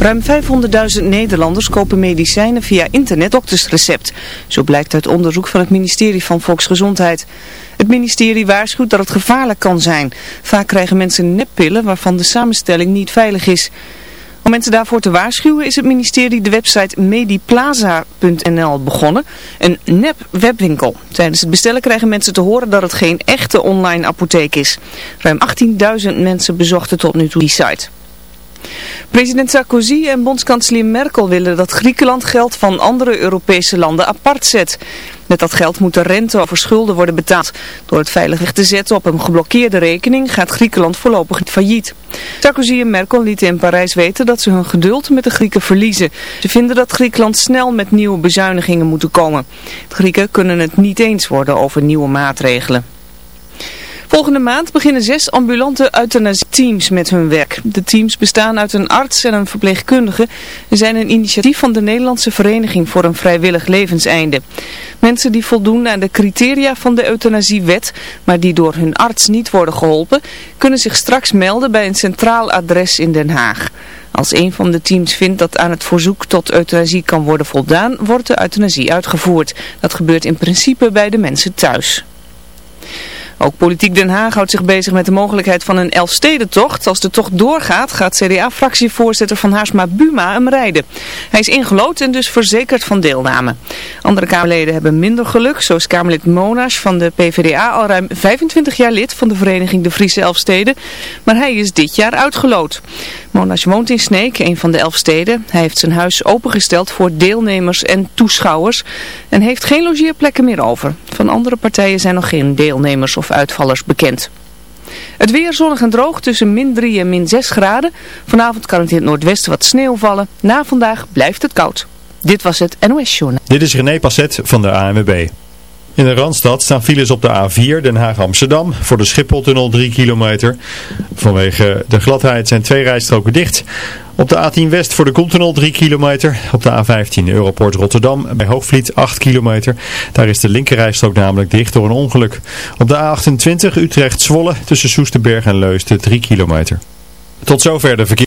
Ruim 500.000 Nederlanders kopen medicijnen via internet doktersrecept. Zo blijkt uit onderzoek van het ministerie van Volksgezondheid. Het ministerie waarschuwt dat het gevaarlijk kan zijn. Vaak krijgen mensen neppillen waarvan de samenstelling niet veilig is. Om mensen daarvoor te waarschuwen is het ministerie de website mediplaza.nl begonnen. Een nep-webwinkel. Tijdens het bestellen krijgen mensen te horen dat het geen echte online apotheek is. Ruim 18.000 mensen bezochten tot nu toe die site. President Sarkozy en bondskanselier Merkel willen dat Griekenland geld van andere Europese landen apart zet. Met dat geld moet de rente over schulden worden betaald. Door het veilig te zetten op een geblokkeerde rekening gaat Griekenland voorlopig niet failliet. Sarkozy en Merkel lieten in Parijs weten dat ze hun geduld met de Grieken verliezen. Ze vinden dat Griekenland snel met nieuwe bezuinigingen moet komen. De Grieken kunnen het niet eens worden over nieuwe maatregelen. Volgende maand beginnen zes ambulante euthanasie-teams met hun werk. De teams bestaan uit een arts en een verpleegkundige en zijn een initiatief van de Nederlandse Vereniging voor een Vrijwillig Levenseinde. Mensen die voldoen aan de criteria van de euthanasiewet, maar die door hun arts niet worden geholpen, kunnen zich straks melden bij een centraal adres in Den Haag. Als een van de teams vindt dat aan het verzoek tot euthanasie kan worden voldaan, wordt de euthanasie uitgevoerd. Dat gebeurt in principe bij de mensen thuis. Ook Politiek Den Haag houdt zich bezig met de mogelijkheid van een Elfstedentocht. Als de tocht doorgaat, gaat CDA-fractievoorzitter van Haarsma Buma hem rijden. Hij is ingelood en dus verzekerd van deelname. Andere Kamerleden hebben minder geluk, zoals Kamerlid Monash van de PvdA al ruim 25 jaar lid van de vereniging De Friese Elfsteden. Maar hij is dit jaar uitgelood. Monash woont in Sneek, een van de Elfsteden. Hij heeft zijn huis opengesteld voor deelnemers en toeschouwers en heeft geen logeerplekken meer over. Van andere partijen zijn nog geen deelnemers of uitvallers bekend. Het weer zonnig en droog tussen min 3 en min 6 graden. Vanavond kan het in het noordwesten wat sneeuw vallen. Na vandaag blijft het koud. Dit was het NOS Journal. Dit is René Passet van de ANWB. In de Randstad staan files op de A4 Den Haag-Amsterdam voor de Schipholtunnel 3 kilometer. Vanwege de gladheid zijn twee rijstroken dicht. Op de A10 West voor de Koentunnel 3 kilometer. Op de A15 Europort Rotterdam bij Hoogvliet 8 kilometer. Daar is de linkerrijstrook namelijk dicht door een ongeluk. Op de A28 Utrecht-Zwolle tussen Soesterberg en Leusden 3 kilometer. Tot zover de verkeer.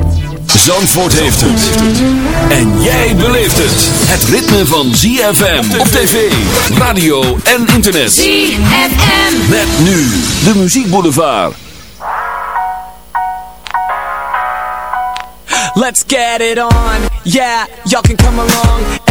Zandvoort heeft het. En jij beleeft het. Het ritme van ZFM op tv, radio en internet. ZFM. Met nu de muziekboulevard. Let's get it on. Yeah, y'all can come along.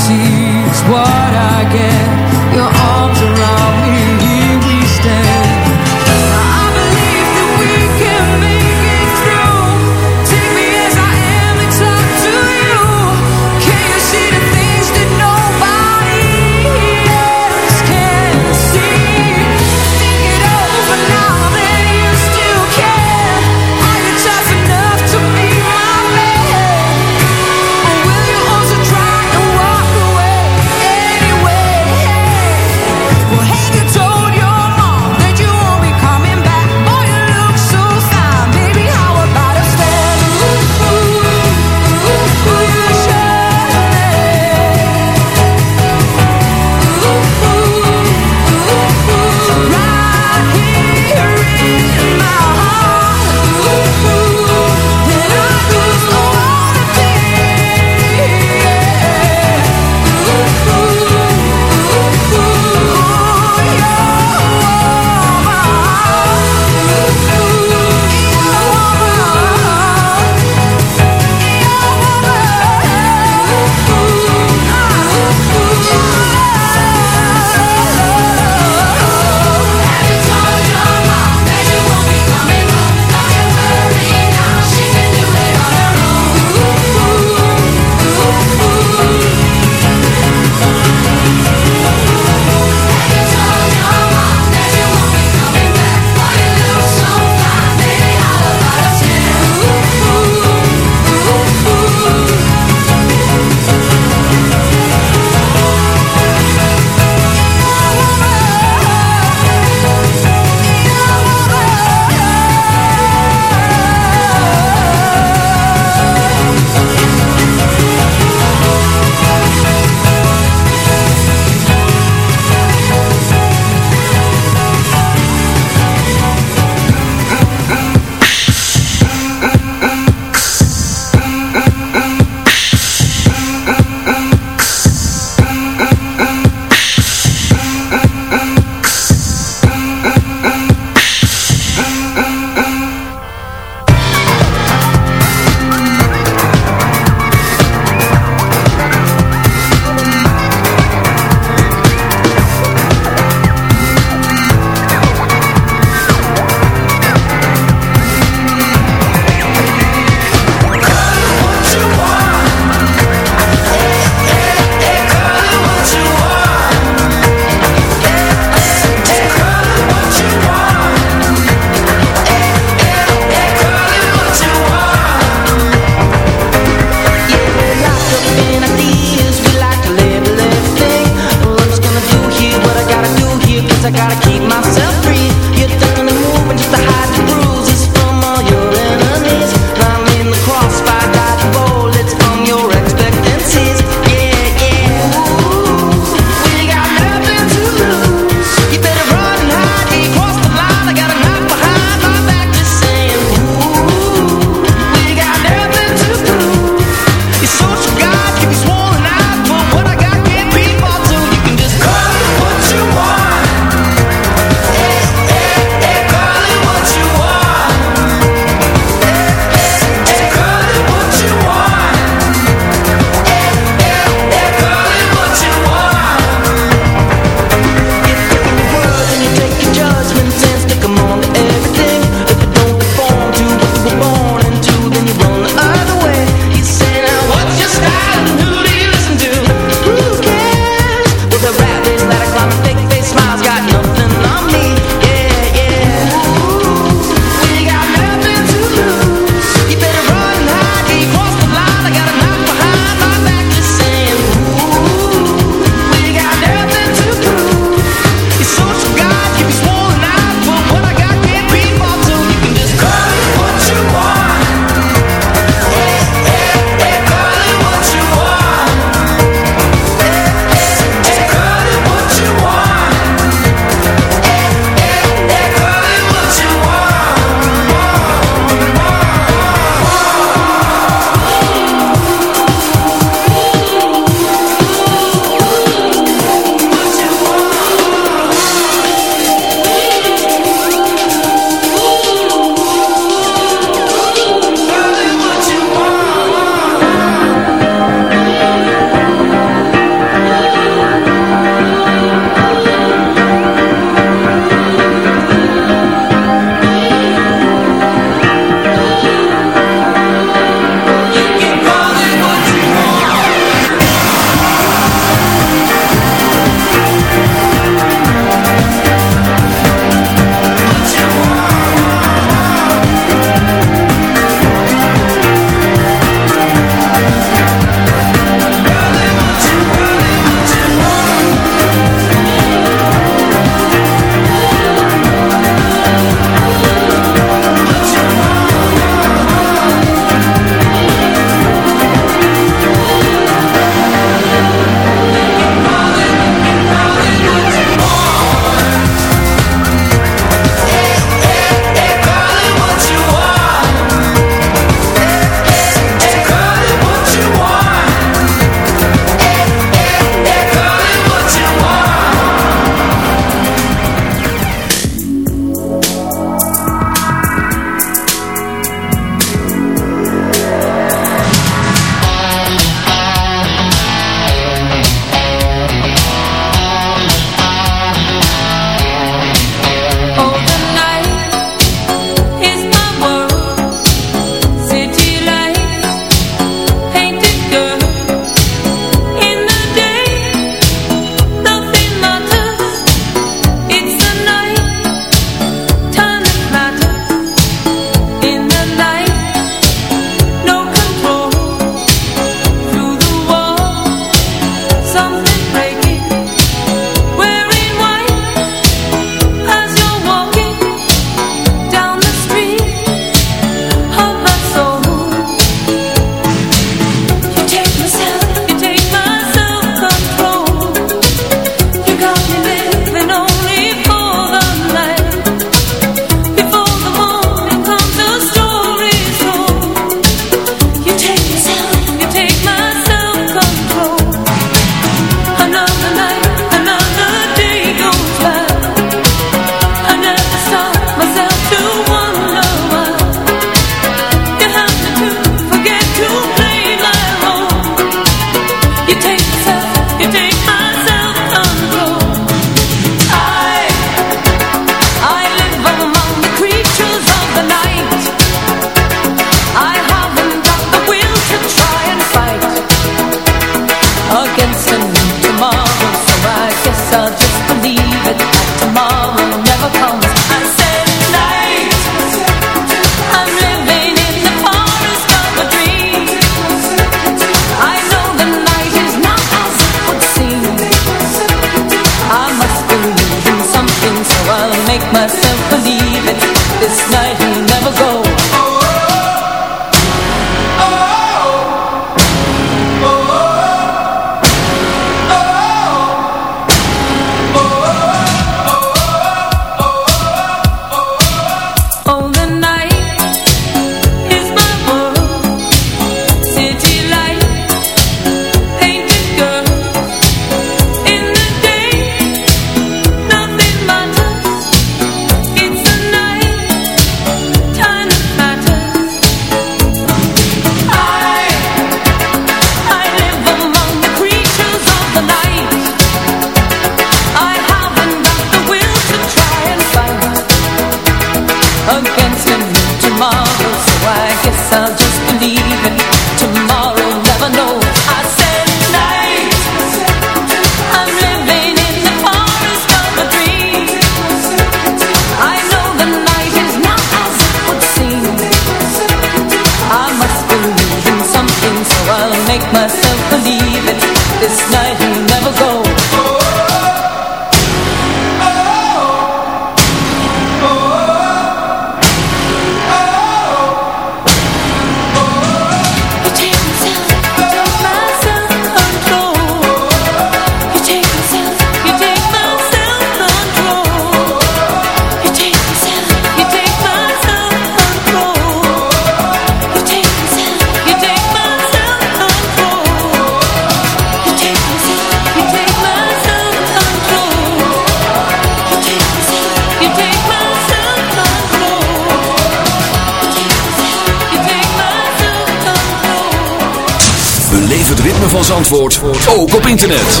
beleef het ritme van Zandvoort ook op internet.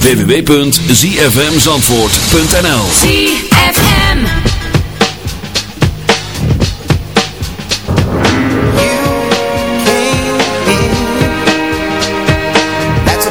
www.zfmzandvoort.nl ZFM That's a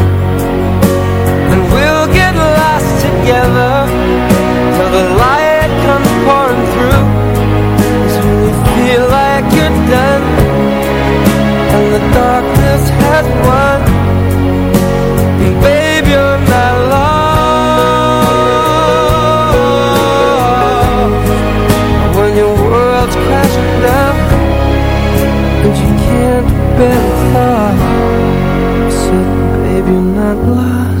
together Till the light comes pouring through. When you feel like you're done And the darkness has won. And babe, you're not lost When your world's crashing down And you can't So baby you're not lost.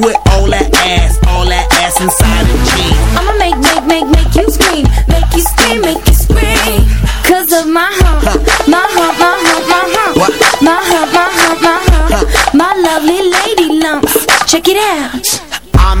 with all that ass? All that ass inside the jeans? I'ma make, make, make, make you scream. Make you scream, make you scream. Cause of my hump. My hump, my hump, my hump. My hump, my hump, my hump. My lovely lady lumps. Check it out.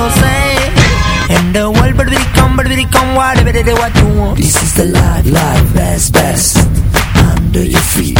no say. In the world, but we come, but we come, whatever it is, what you want. This is the life, life, best, best. Under your feet